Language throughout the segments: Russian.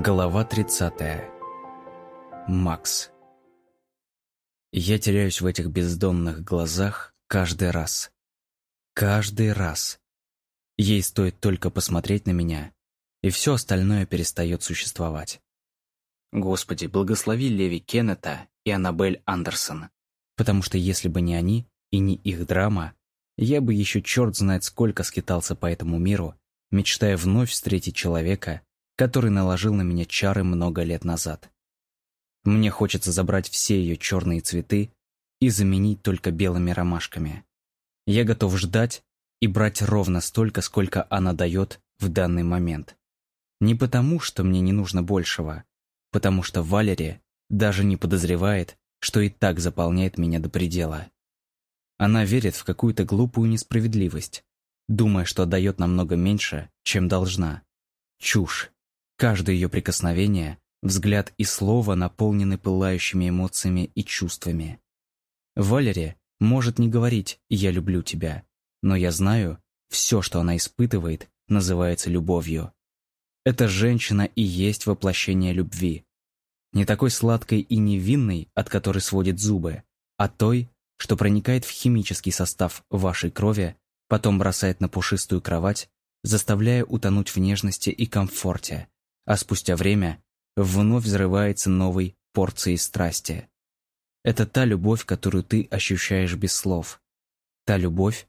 Глава 30. Макс. Я теряюсь в этих бездонных глазах каждый раз. Каждый раз. Ей стоит только посмотреть на меня, и все остальное перестает существовать. Господи, благослови Леви Кеннета и Аннабель Андерсон. Потому что если бы не они и не их драма, я бы еще черт знает сколько скитался по этому миру, мечтая вновь встретить человека, который наложил на меня чары много лет назад. Мне хочется забрать все ее черные цветы и заменить только белыми ромашками. Я готов ждать и брать ровно столько, сколько она дает в данный момент. Не потому, что мне не нужно большего, потому что Валерия даже не подозревает, что и так заполняет меня до предела. Она верит в какую-то глупую несправедливость, думая, что отдает намного меньше, чем должна. Чушь. Каждое ее прикосновение, взгляд и слово наполнены пылающими эмоциями и чувствами. Валерия может не говорить «я люблю тебя», но я знаю, все, что она испытывает, называется любовью. Эта женщина и есть воплощение любви. Не такой сладкой и невинной, от которой сводит зубы, а той, что проникает в химический состав вашей крови, потом бросает на пушистую кровать, заставляя утонуть в нежности и комфорте, а спустя время вновь взрывается новой порцией страсти. Это та любовь, которую ты ощущаешь без слов. Та любовь,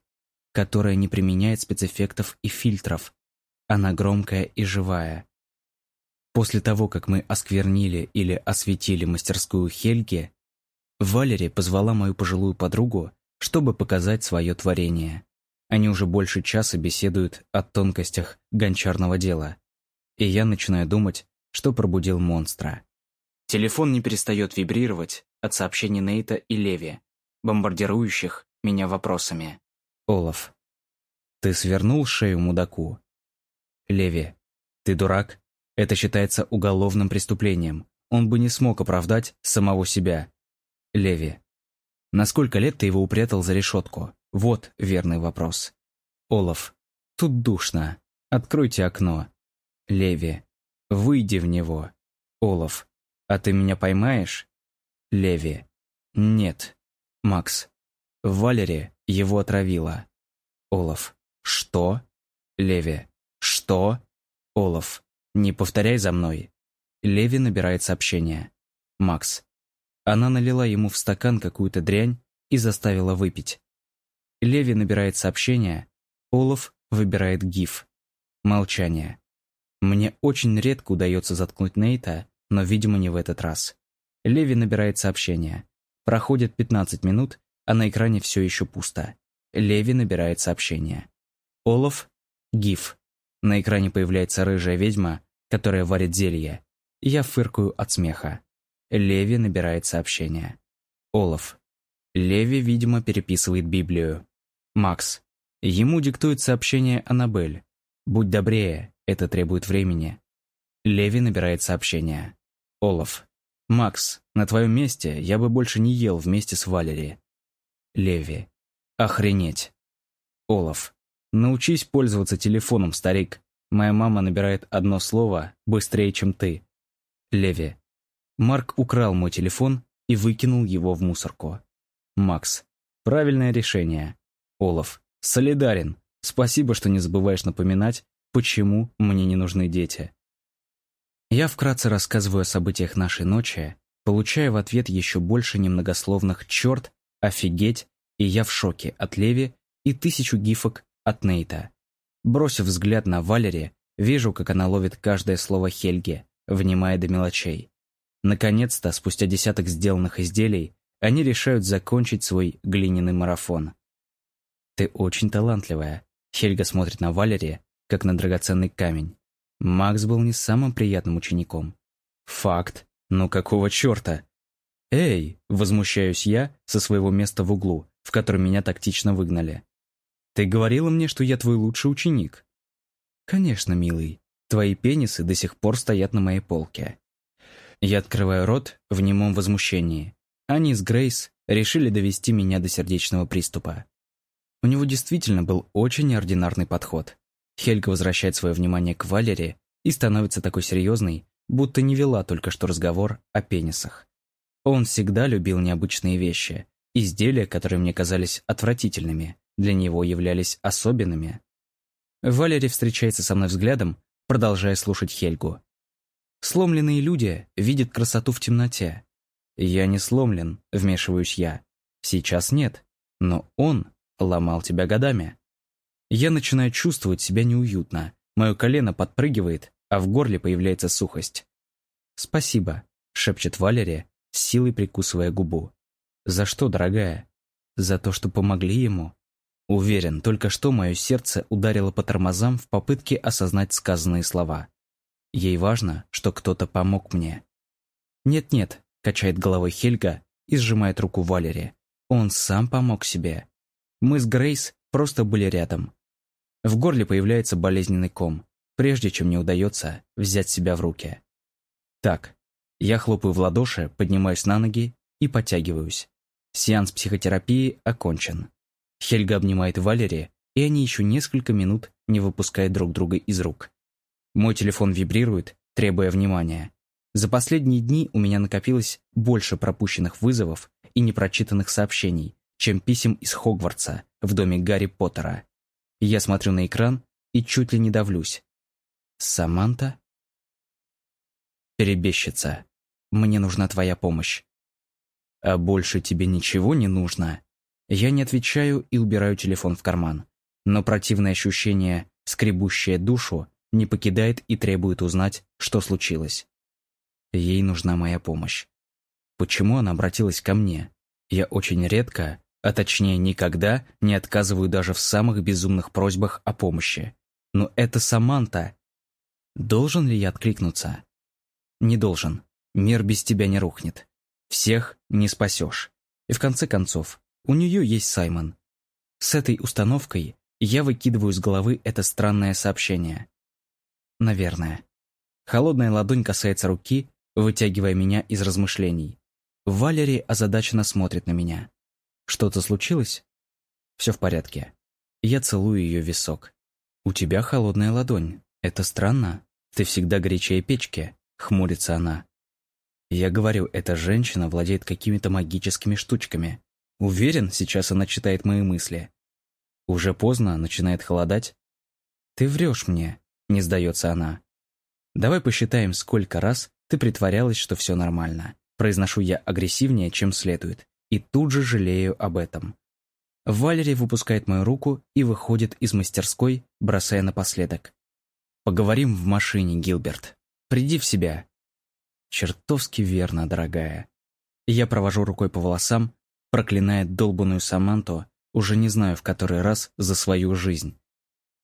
которая не применяет спецэффектов и фильтров. Она громкая и живая. После того, как мы осквернили или осветили мастерскую Хельги, Валери позвала мою пожилую подругу, чтобы показать свое творение. Они уже больше часа беседуют о тонкостях гончарного дела и я начинаю думать, что пробудил монстра. Телефон не перестает вибрировать от сообщений Нейта и Леви, бомбардирующих меня вопросами. Олаф. Ты свернул шею мудаку? Леви. Ты дурак? Это считается уголовным преступлением. Он бы не смог оправдать самого себя. Леви. На сколько лет ты его упрятал за решетку? Вот верный вопрос. Олаф. Тут душно. Откройте окно. Леви. Выйди в него. Олаф. А ты меня поймаешь? Леви. Нет. Макс. Валери его отравила. Олаф. Что? Леви. Что? Олаф. Не повторяй за мной. Леви набирает сообщение. Макс. Она налила ему в стакан какую-то дрянь и заставила выпить. Леви набирает сообщение. Олаф выбирает гиф. Молчание. Мне очень редко удается заткнуть Нейта, но, видимо, не в этот раз. Леви набирает сообщение. Проходит 15 минут, а на экране все еще пусто. Леви набирает сообщение. Олаф, гиф. На экране появляется рыжая ведьма, которая варит зелье. Я фыркаю от смеха. Леви набирает сообщение. Олаф. Леви, видимо, переписывает Библию. Макс. Ему диктует сообщение Аннабель. Будь добрее, это требует времени. Леви набирает сообщение. Олаф. «Макс, на твоем месте я бы больше не ел вместе с Валери». Леви. «Охренеть». Олаф. «Научись пользоваться телефоном, старик. Моя мама набирает одно слово быстрее, чем ты». Леви. Марк украл мой телефон и выкинул его в мусорку. Макс. Правильное решение. Олаф. Солидарен. Спасибо, что не забываешь напоминать, почему мне не нужны дети. Я вкратце рассказываю о событиях нашей ночи, получая в ответ еще больше немногословных «черт», «офигеть» и «я в шоке» от Леви и тысячу гифок от Нейта. Бросив взгляд на Валери, вижу, как она ловит каждое слово Хельги, внимая до мелочей. Наконец-то, спустя десяток сделанных изделий, они решают закончить свой глиняный марафон. «Ты очень талантливая», — Хельга смотрит на Валери, как на драгоценный камень. Макс был не самым приятным учеником. Факт. Ну какого черта? «Эй!» — возмущаюсь я со своего места в углу, в котором меня тактично выгнали. «Ты говорила мне, что я твой лучший ученик?» «Конечно, милый. Твои пенисы до сих пор стоят на моей полке». Я открываю рот в немом возмущении. Они с Грейс решили довести меня до сердечного приступа. У него действительно был очень неординарный подход. Хельга возвращает свое внимание к Валере и становится такой серьезной, будто не вела только что разговор о пенисах. Он всегда любил необычные вещи. Изделия, которые мне казались отвратительными, для него являлись особенными. Валери встречается со мной взглядом, продолжая слушать Хельгу. Сломленные люди видят красоту в темноте. Я не сломлен, вмешиваюсь я. Сейчас нет, но он ломал тебя годами. Я начинаю чувствовать себя неуютно. Мое колено подпрыгивает, а в горле появляется сухость. «Спасибо», — шепчет Валерия, с силой прикусывая губу. «За что, дорогая? За то, что помогли ему?» Уверен, только что мое сердце ударило по тормозам в попытке осознать сказанные слова. Ей важно, что кто-то помог мне. «Нет-нет», — качает головой Хельга и сжимает руку Валери. «Он сам помог себе. Мы с Грейс просто были рядом». В горле появляется болезненный ком, прежде чем мне удается взять себя в руки. Так, я хлопаю в ладоши, поднимаюсь на ноги и подтягиваюсь. Сеанс психотерапии окончен. Хельга обнимает Валери, и они еще несколько минут не выпускают друг друга из рук. Мой телефон вибрирует, требуя внимания. За последние дни у меня накопилось больше пропущенных вызовов и непрочитанных сообщений, чем писем из Хогвартса в доме Гарри Поттера. Я смотрю на экран и чуть ли не давлюсь. Саманта? Перебещица. Мне нужна твоя помощь. А больше тебе ничего не нужно? Я не отвечаю и убираю телефон в карман. Но противное ощущение, скребущее душу, не покидает и требует узнать, что случилось. Ей нужна моя помощь. Почему она обратилась ко мне? Я очень редко, а точнее никогда, не отказываю даже в самых безумных просьбах о помощи. Но это Саманта. Должен ли я откликнуться? Не должен. Мир без тебя не рухнет. Всех не спасешь. И в конце концов, у нее есть Саймон. С этой установкой я выкидываю из головы это странное сообщение. Наверное. Холодная ладонь касается руки, вытягивая меня из размышлений. Валери озадаченно смотрит на меня. Что-то случилось? Все в порядке. Я целую ее висок. У тебя холодная ладонь. Это странно. Ты всегда горячее печки. Хмурится она. Я говорю, эта женщина владеет какими-то магическими штучками. Уверен, сейчас она читает мои мысли. Уже поздно, начинает холодать. Ты врешь мне, не сдается она. Давай посчитаем, сколько раз ты притворялась, что все нормально. Произношу я агрессивнее, чем следует. И тут же жалею об этом. Валерий выпускает мою руку и выходит из мастерской, бросая напоследок. «Поговорим в машине, Гилберт. Приди в себя». Чертовски верно, дорогая. Я провожу рукой по волосам, проклиная долбанную Саманту, уже не знаю в который раз за свою жизнь.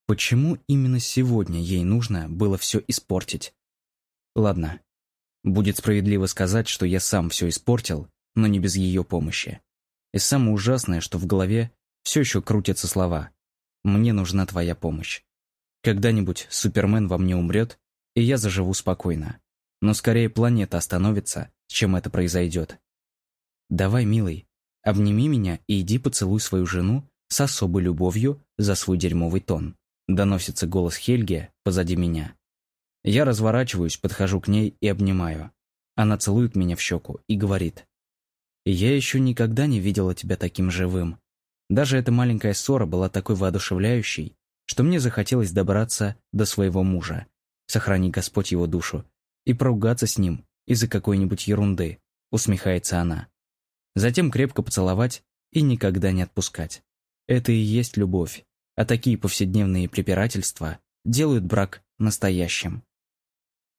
Почему именно сегодня ей нужно было все испортить? Ладно, будет справедливо сказать, что я сам все испортил, но не без ее помощи. И самое ужасное, что в голове все еще крутятся слова «Мне нужна твоя помощь». Когда-нибудь Супермен во мне умрет, и я заживу спокойно. Но скорее планета остановится, чем это произойдет. Давай, милый, Обними меня и иди поцелуй свою жену с особой любовью за свой дерьмовый тон. Доносится голос Хельги позади меня. Я разворачиваюсь, подхожу к ней и обнимаю. Она целует меня в щеку и говорит. «Я еще никогда не видела тебя таким живым. Даже эта маленькая ссора была такой воодушевляющей, что мне захотелось добраться до своего мужа, сохрани Господь его душу, и поругаться с ним из-за какой-нибудь ерунды», усмехается она затем крепко поцеловать и никогда не отпускать. Это и есть любовь, а такие повседневные препирательства делают брак настоящим.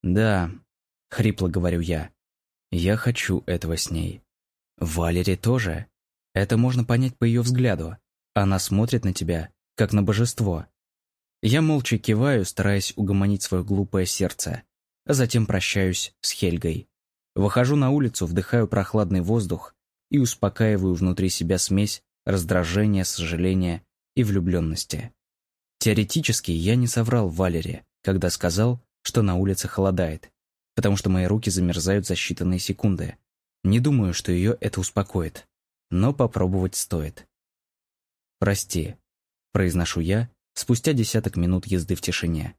«Да», — хрипло говорю я, — «я хочу этого с ней». Валери тоже. Это можно понять по ее взгляду. Она смотрит на тебя, как на божество. Я молча киваю, стараясь угомонить свое глупое сердце, а затем прощаюсь с Хельгой. Выхожу на улицу, вдыхаю прохладный воздух и успокаиваю внутри себя смесь раздражения, сожаления и влюбленности. Теоретически я не соврал Валере, когда сказал, что на улице холодает, потому что мои руки замерзают за считанные секунды. Не думаю, что ее это успокоит, но попробовать стоит. «Прости», — произношу я спустя десяток минут езды в тишине.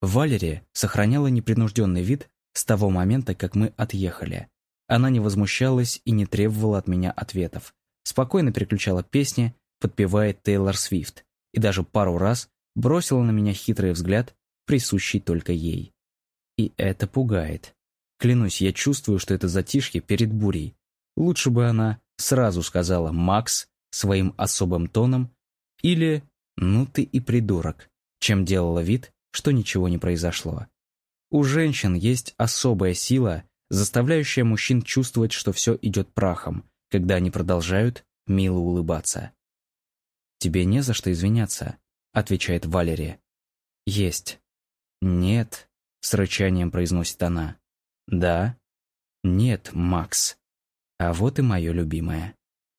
Валерия сохраняла непринужденный вид, с того момента, как мы отъехали. Она не возмущалась и не требовала от меня ответов. Спокойно переключала песни, подпевает Тейлор Свифт, и даже пару раз бросила на меня хитрый взгляд, присущий только ей. И это пугает. Клянусь, я чувствую, что это затишье перед бурей. Лучше бы она сразу сказала «Макс» своим особым тоном или «Ну ты и придурок», чем делала вид, что ничего не произошло. У женщин есть особая сила, заставляющая мужчин чувствовать, что все идет прахом, когда они продолжают мило улыбаться. «Тебе не за что извиняться», — отвечает Валерия. «Есть». «Нет», — с рычанием произносит она. «Да». «Нет, Макс». А вот и мое любимое.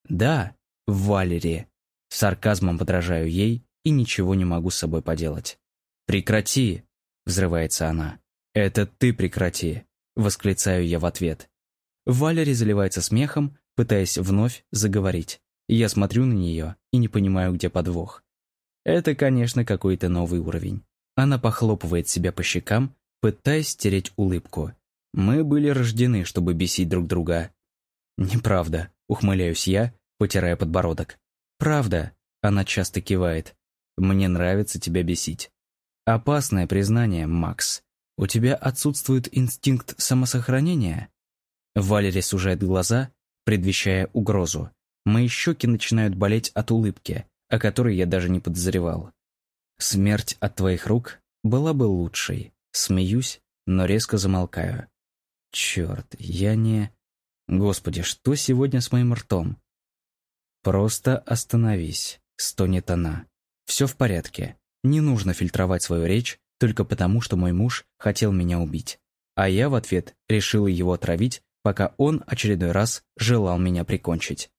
«Да, Валерия». Сарказмом подражаю ей и ничего не могу с собой поделать. «Прекрати!» — взрывается она. «Это ты прекрати!» — восклицаю я в ответ. Валери заливается смехом, пытаясь вновь заговорить. Я смотрю на нее и не понимаю, где подвох. Это, конечно, какой-то новый уровень. Она похлопывает себя по щекам, пытаясь стереть улыбку. Мы были рождены, чтобы бесить друг друга. Неправда, ухмыляюсь я, потирая подбородок. Правда, она часто кивает. Мне нравится тебя бесить. Опасное признание, Макс. У тебя отсутствует инстинкт самосохранения? Валерий сужает глаза, предвещая угрозу. Мои щеки начинают болеть от улыбки, о которой я даже не подозревал. Смерть от твоих рук была бы лучшей. Смеюсь, но резко замолкаю. Черт, я не... Господи, что сегодня с моим ртом? Просто остановись, стонет она. Все в порядке. Не нужно фильтровать свою речь только потому, что мой муж хотел меня убить. А я в ответ решила его отравить, пока он очередной раз желал меня прикончить.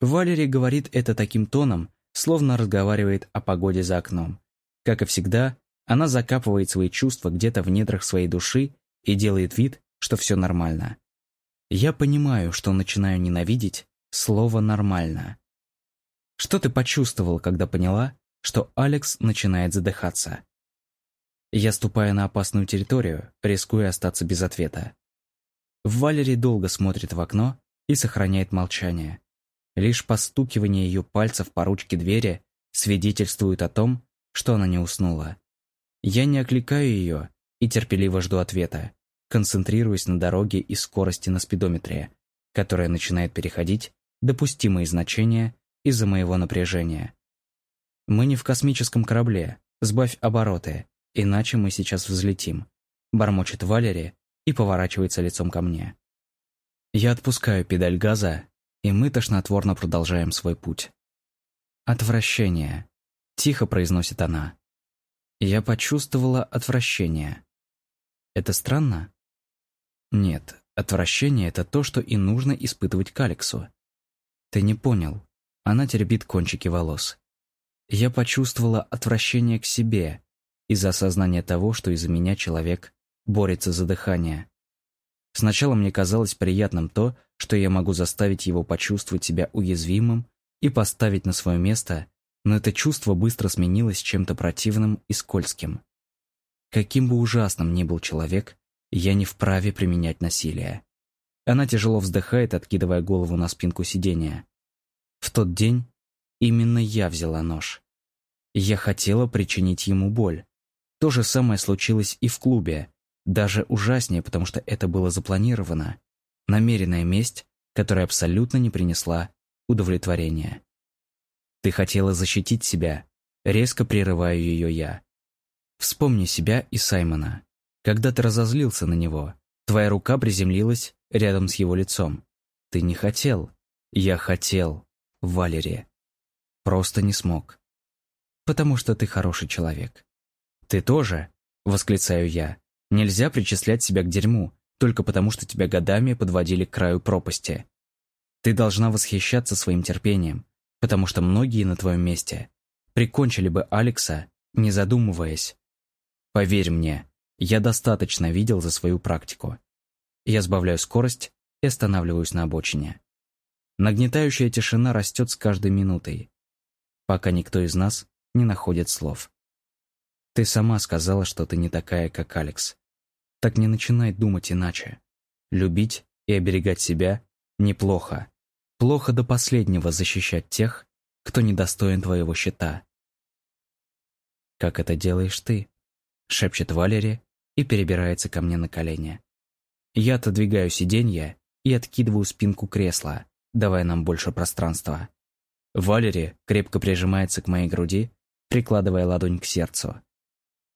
Валерий говорит это таким тоном, словно разговаривает о погоде за окном. Как и всегда, она закапывает свои чувства где-то в недрах своей души и делает вид, что все нормально. Я понимаю, что начинаю ненавидеть слово «нормально». Что ты почувствовал, когда поняла, что Алекс начинает задыхаться? Я ступаю на опасную территорию, рискуя остаться без ответа. Валери долго смотрит в окно и сохраняет молчание. Лишь постукивание ее пальцев по ручке двери свидетельствует о том, что она не уснула. Я не окликаю ее и терпеливо жду ответа, концентрируясь на дороге и скорости на спидометре, которая начинает переходить допустимые значения из-за моего напряжения. Мы не в космическом корабле, сбавь обороты, иначе мы сейчас взлетим, бормочет Валери и поворачивается лицом ко мне. Я отпускаю педаль газа и мы тошнотворно продолжаем свой путь. «Отвращение», — тихо произносит она. Я почувствовала отвращение. Это странно? Нет, отвращение — это то, что и нужно испытывать к Алексу. Ты не понял. Она теребит кончики волос. Я почувствовала отвращение к себе из-за осознания того, что из-за меня человек борется за дыхание. Сначала мне казалось приятным то, что я могу заставить его почувствовать себя уязвимым и поставить на свое место, но это чувство быстро сменилось чем-то противным и скользким. Каким бы ужасным ни был человек, я не вправе применять насилие. Она тяжело вздыхает, откидывая голову на спинку сиденья. В тот день именно я взяла нож. Я хотела причинить ему боль. То же самое случилось и в клубе, даже ужаснее, потому что это было запланировано. Намеренная месть, которая абсолютно не принесла удовлетворения. Ты хотела защитить себя. Резко прерываю ее я. Вспомни себя и Саймона. Когда ты разозлился на него, твоя рука приземлилась рядом с его лицом. Ты не хотел. Я хотел, Валерия. Просто не смог. Потому что ты хороший человек. Ты тоже, восклицаю я, Нельзя причислять себя к дерьму, только потому что тебя годами подводили к краю пропасти. Ты должна восхищаться своим терпением, потому что многие на твоем месте прикончили бы Алекса, не задумываясь. Поверь мне, я достаточно видел за свою практику. Я сбавляю скорость и останавливаюсь на обочине. Нагнетающая тишина растет с каждой минутой, пока никто из нас не находит слов. Ты сама сказала, что ты не такая, как Алекс. Так не начинай думать иначе. Любить и оберегать себя неплохо. Плохо до последнего защищать тех, кто недостоин твоего щита. «Как это делаешь ты?» — шепчет Валери и перебирается ко мне на колени. Я отодвигаю сиденье и откидываю спинку кресла, давая нам больше пространства. Валери крепко прижимается к моей груди, прикладывая ладонь к сердцу.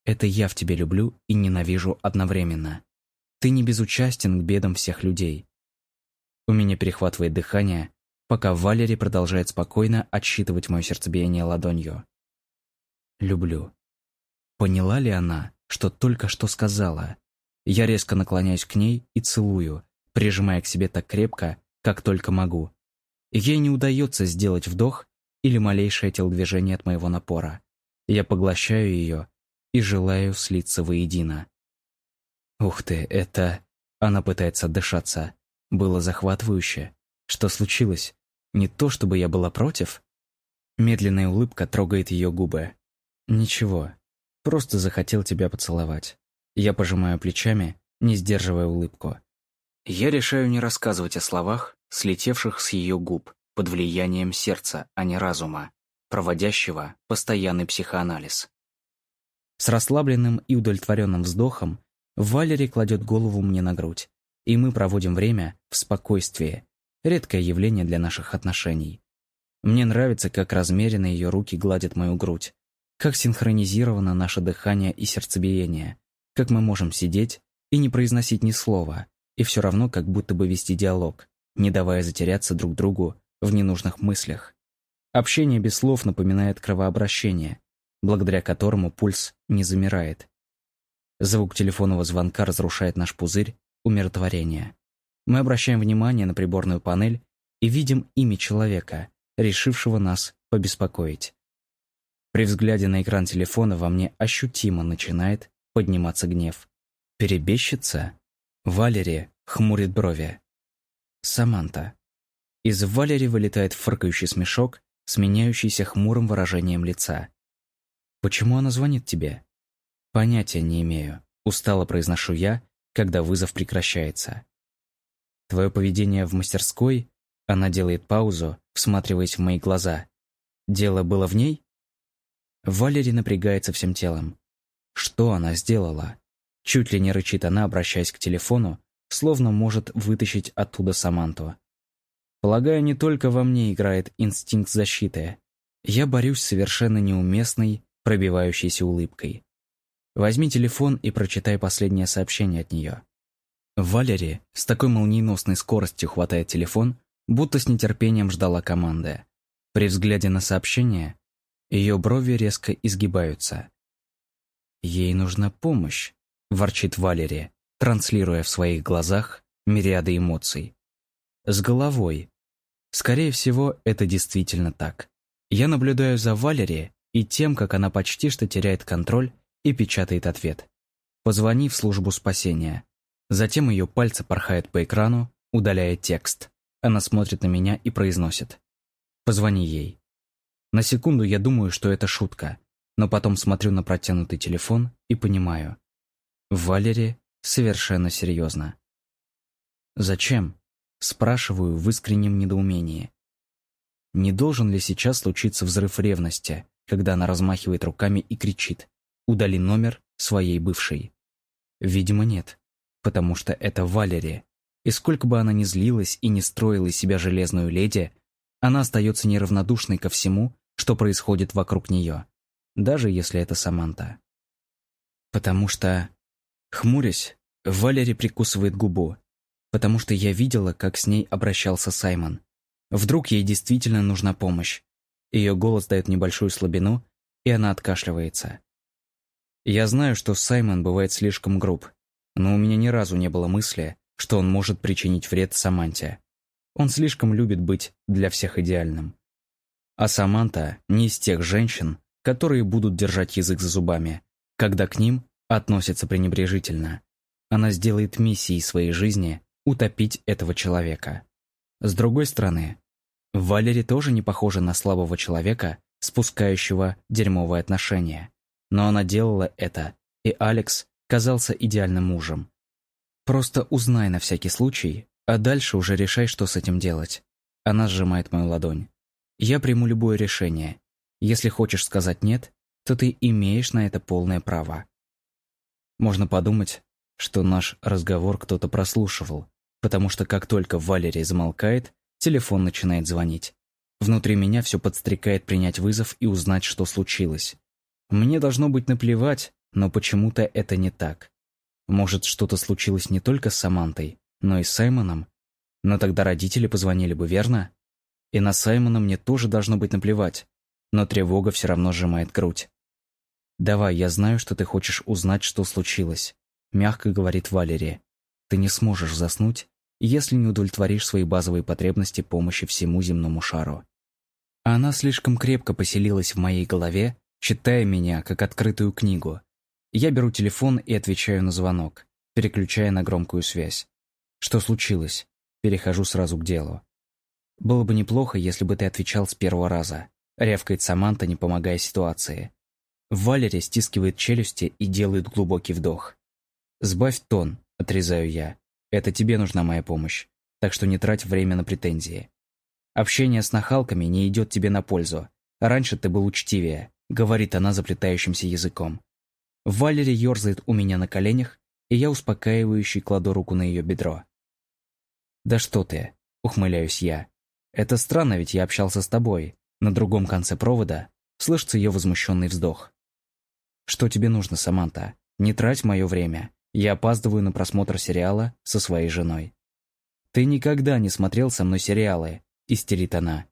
Это я в тебе люблю и ненавижу одновременно. Ты не безучастен к бедам всех людей. У меня перехватывает дыхание, пока Валери продолжает спокойно отсчитывать мое сердцебиение ладонью. Люблю. Поняла ли она, что только что сказала? Я резко наклоняюсь к ней и целую, прижимая к себе так крепко, как только могу. Ей не удается сделать вдох или малейшее телодвижение от моего напора. Я поглощаю ее и желаю слиться воедино. Ух ты, это... Она пытается отдышаться. Было захватывающе. Что случилось? Не то, чтобы я была против? Медленная улыбка трогает ее губы. Ничего. Просто захотел тебя поцеловать. Я пожимаю плечами, не сдерживая улыбку. Я решаю не рассказывать о словах, слетевших с ее губ, под влиянием сердца, а не разума, проводящего постоянный психоанализ. С расслабленным и удовлетворенным вздохом Валери кладет голову мне на грудь, и мы проводим время в спокойствии, редкое явление для наших отношений. Мне нравится, как размеренно ее руки гладят мою грудь, как синхронизировано наше дыхание и сердцебиение, как мы можем сидеть и не произносить ни слова, и все равно как будто бы вести диалог, не давая затеряться друг другу в ненужных мыслях. Общение без слов напоминает кровообращение, благодаря которому пульс не замирает. Звук телефонного звонка разрушает наш пузырь умиротворения. Мы обращаем внимание на приборную панель и видим имя человека, решившего нас побеспокоить. При взгляде на экран телефона во мне ощутимо начинает подниматься гнев. Перебещица? Валери хмурит брови. Саманта. Из Валери вылетает фыркающий смешок, сменяющийся хмурым выражением лица. «Почему она звонит тебе?» «Понятия не имею», — устало произношу я, когда вызов прекращается. «Твое поведение в мастерской...» Она делает паузу, всматриваясь в мои глаза. «Дело было в ней?» Валерий напрягается всем телом. Что она сделала? Чуть ли не рычит она, обращаясь к телефону, словно может вытащить оттуда Саманту. Полагаю, не только во мне играет инстинкт защиты. Я борюсь с совершенно неуместной, пробивающейся улыбкой. Возьми телефон и прочитай последнее сообщение от нее. Валери с такой молниеносной скоростью хватает телефон, будто с нетерпением ждала команды. При взгляде на сообщение ее брови резко изгибаются. «Ей нужна помощь», — ворчит Валери, транслируя в своих глазах мириады эмоций. С головой. Скорее всего, это действительно так. Я наблюдаю за Валери и тем, как она почти что теряет контроль и печатает ответ. «Позвони в службу спасения». Затем ее пальцы порхают по экрану, удаляя текст. Она смотрит на меня и произносит. «Позвони ей». На секунду я думаю, что это шутка, но потом смотрю на протянутый телефон и понимаю. Валери совершенно серьезно. «Зачем?» – спрашиваю в искреннем недоумении. Не должен ли сейчас случиться взрыв ревности, когда она размахивает руками и кричит «Удали номер своей бывшей». Видимо, нет, потому что это Валери. И сколько бы она ни злилась и не строила из себя железную леди, она остается неравнодушной ко всему, что происходит вокруг нее, даже если это Саманта. Потому что, хмурясь, Валери прикусывает губу, потому что я видела, как с ней обращался Саймон. Вдруг ей действительно нужна помощь. Ее голос дает небольшую слабину, и она откашливается. Я знаю, что Саймон бывает слишком груб, но у меня ни разу не было мысли, что он может причинить вред Саманте. Он слишком любит быть для всех идеальным. А Саманта не из тех женщин, которые будут держать язык за зубами, когда к ним относятся пренебрежительно. Она сделает миссией своей жизни утопить этого человека. С другой стороны, Валери тоже не похожа на слабого человека, спускающего дерьмовые отношения. Но она делала это, и Алекс казался идеальным мужем, Просто узнай на всякий случай, а дальше уже решай, что с этим делать. Она сжимает мою ладонь. Я приму любое решение. Если хочешь сказать «нет», то ты имеешь на это полное право. Можно подумать, что наш разговор кто-то прослушивал, потому что как только Валерий замолкает, телефон начинает звонить. Внутри меня все подстрекает принять вызов и узнать, что случилось. Мне должно быть наплевать, но почему-то это не так. Может, что-то случилось не только с Самантой, но и с Саймоном? Но тогда родители позвонили бы, верно? И на Саймона мне тоже должно быть наплевать, но тревога все равно сжимает грудь. «Давай, я знаю, что ты хочешь узнать, что случилось», — мягко говорит Валерия. «Ты не сможешь заснуть, если не удовлетворишь свои базовые потребности помощи всему земному шару». Она слишком крепко поселилась в моей голове, читая меня, как открытую книгу. Я беру телефон и отвечаю на звонок, переключая на громкую связь. Что случилось? Перехожу сразу к делу. Было бы неплохо, если бы ты отвечал с первого раза. Рявкает Саманта, не помогая ситуации. Валерия стискивает челюсти и делает глубокий вдох. «Сбавь тон», — отрезаю я. «Это тебе нужна моя помощь, так что не трать время на претензии. Общение с нахалками не идет тебе на пользу. Раньше ты был учтивее», — говорит она заплетающимся языком. Валерия ерзает у меня на коленях, и я успокаивающе кладу руку на ее бедро. «Да что ты», — ухмыляюсь я. «Это странно, ведь я общался с тобой». На другом конце провода слышится ее возмущенный вздох. «Что тебе нужно, Саманта? Не трать мое время. Я опаздываю на просмотр сериала со своей женой». «Ты никогда не смотрел со мной сериалы», — истерит она.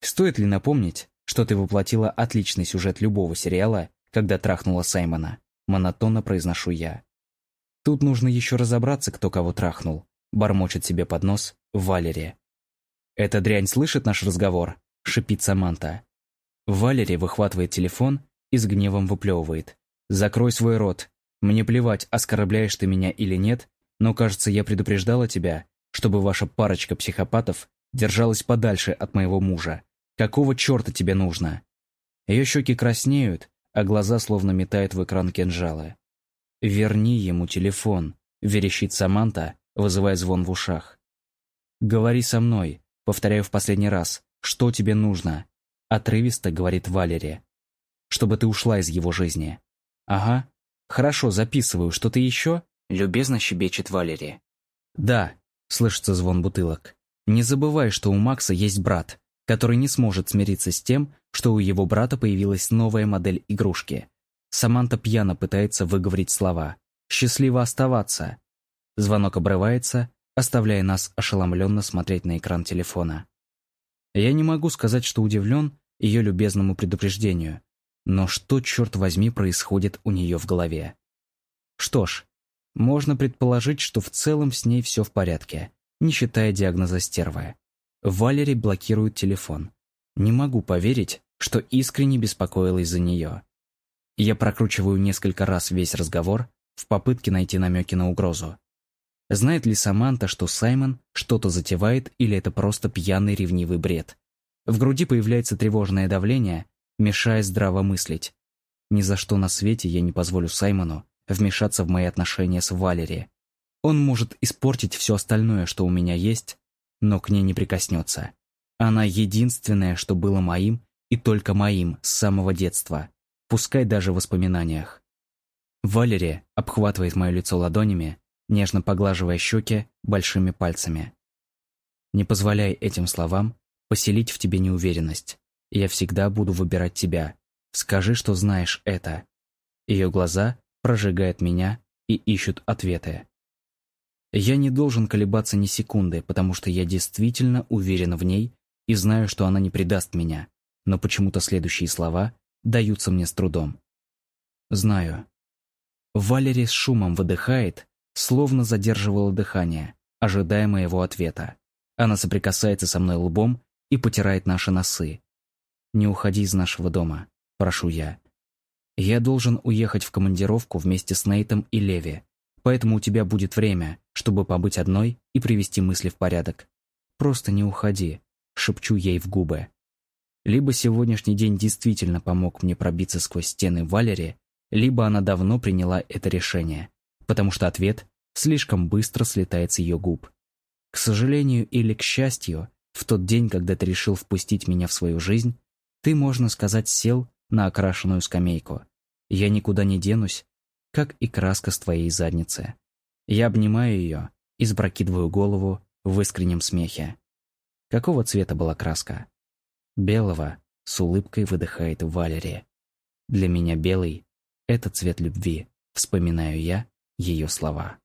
«Стоит ли напомнить, что ты воплотила отличный сюжет любого сериала, когда трахнула Саймона?» Монотонно произношу я. Тут нужно еще разобраться, кто кого трахнул. Бормочет себе под нос Валерия. «Эта дрянь слышит наш разговор?» — шипит Саманта. Валерия выхватывает телефон и с гневом выплевывает. «Закрой свой рот. Мне плевать, оскорбляешь ты меня или нет, но, кажется, я предупреждала тебя, чтобы ваша парочка психопатов держалась подальше от моего мужа. Какого черта тебе нужно?» Ее щеки краснеют, а глаза словно метают в экран кинжалы. «Верни ему телефон», — верещит Саманта, вызывая звон в ушах. «Говори со мной», — повторяю в последний раз, — «что тебе нужно?» — отрывисто говорит Валерия. «Чтобы ты ушла из его жизни». «Ага. Хорошо, записываю. Что-то еще?» — любезно щебечет Валерия. «Да», — слышится звон бутылок. «Не забывай, что у Макса есть брат который не сможет смириться с тем, что у его брата появилась новая модель игрушки. Саманта пьяно пытается выговорить слова. «Счастливо оставаться!» Звонок обрывается, оставляя нас ошеломленно смотреть на экран телефона. Я не могу сказать, что удивлен ее любезному предупреждению, но что, черт возьми, происходит у нее в голове? Что ж, можно предположить, что в целом с ней все в порядке, не считая диагноза стервая. Валери блокирует телефон. Не могу поверить, что искренне беспокоилась за нее. Я прокручиваю несколько раз весь разговор в попытке найти намеки на угрозу. Знает ли Саманта, что Саймон что-то затевает или это просто пьяный ревнивый бред? В груди появляется тревожное давление, мешая здраво мыслить. Ни за что на свете я не позволю Саймону вмешаться в мои отношения с Валери. Он может испортить все остальное, что у меня есть, но к ней не прикоснется. Она единственное, что было моим и только моим с самого детства, пускай даже в воспоминаниях. Валерия обхватывает мое лицо ладонями, нежно поглаживая щеки большими пальцами. Не позволяй этим словам поселить в тебе неуверенность. Я всегда буду выбирать тебя. Скажи, что знаешь это. Ее глаза прожигают меня и ищут ответы. Я не должен колебаться ни секунды, потому что я действительно уверен в ней и знаю, что она не предаст меня. Но почему-то следующие слова даются мне с трудом. Знаю. Валерий с шумом выдыхает, словно задерживала дыхание, ожидая моего ответа. Она соприкасается со мной лбом и потирает наши носы. «Не уходи из нашего дома», — прошу я. Я должен уехать в командировку вместе с Нейтом и Леви, Поэтому у тебя будет время, чтобы побыть одной и привести мысли в порядок. Просто не уходи, шепчу ей в губы. Либо сегодняшний день действительно помог мне пробиться сквозь стены Валери, либо она давно приняла это решение, потому что ответ слишком быстро слетает с ее губ. К сожалению или к счастью, в тот день, когда ты решил впустить меня в свою жизнь, ты, можно сказать, сел на окрашенную скамейку. Я никуда не денусь, как и краска с твоей задницы. Я обнимаю ее и сбракидываю голову в искреннем смехе. Какого цвета была краска? Белого, с улыбкой выдыхает Валерия. Для меня белый — это цвет любви, вспоминаю я ее слова.